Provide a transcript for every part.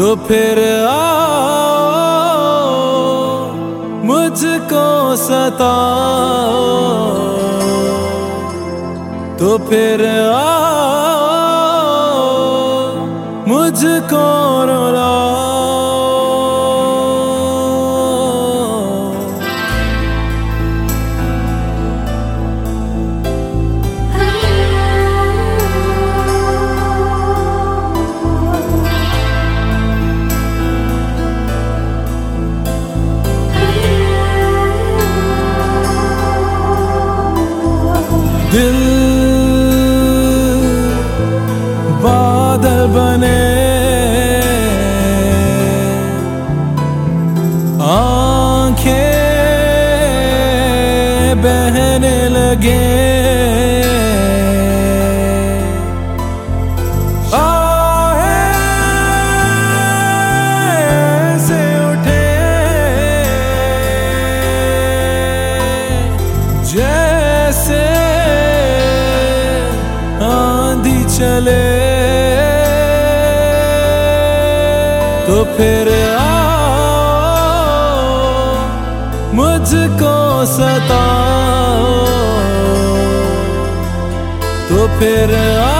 تو پھر آؤ مجھ کو ستا تو پھر آؤ مجھ کو رولا دل بادل بنے۔ آنکھیں بہنے لگے چلے۔ تو پھر آؤ مجھ کو ستا تو پھر آؤ۔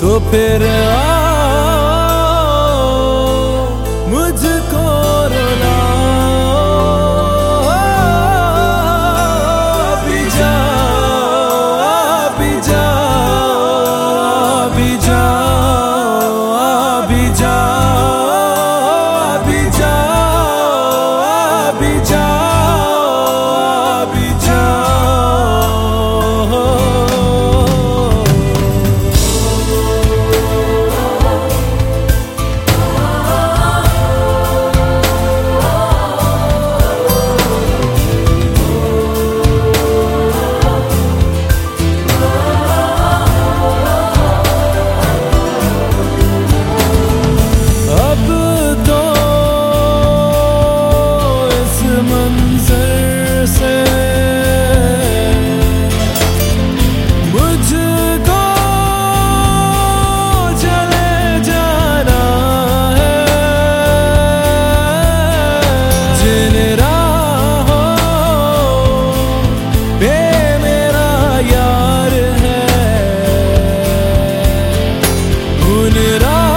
تو پھر آ it up